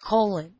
colon.